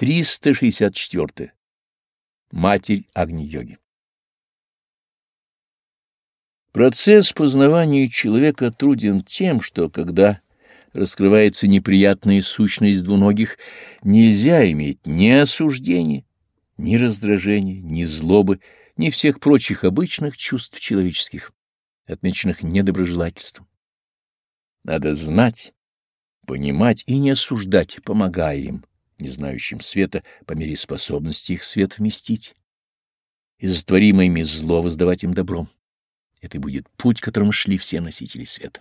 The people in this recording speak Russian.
364. Матерь Агни-йоги Процесс познавания человека труден тем, что когда раскрывается неприятная сущность двуногих, нельзя иметь ни осуждения, ни раздражения, ни злобы, ни всех прочих обычных чувств человеческих, отмеченных недоброжелательством. Надо знать, понимать и не осуждать, помогая им не знающим света, по мере способности их свет вместить, и затворимое ими зло воздавать им добром. Это будет путь, которым шли все носители света.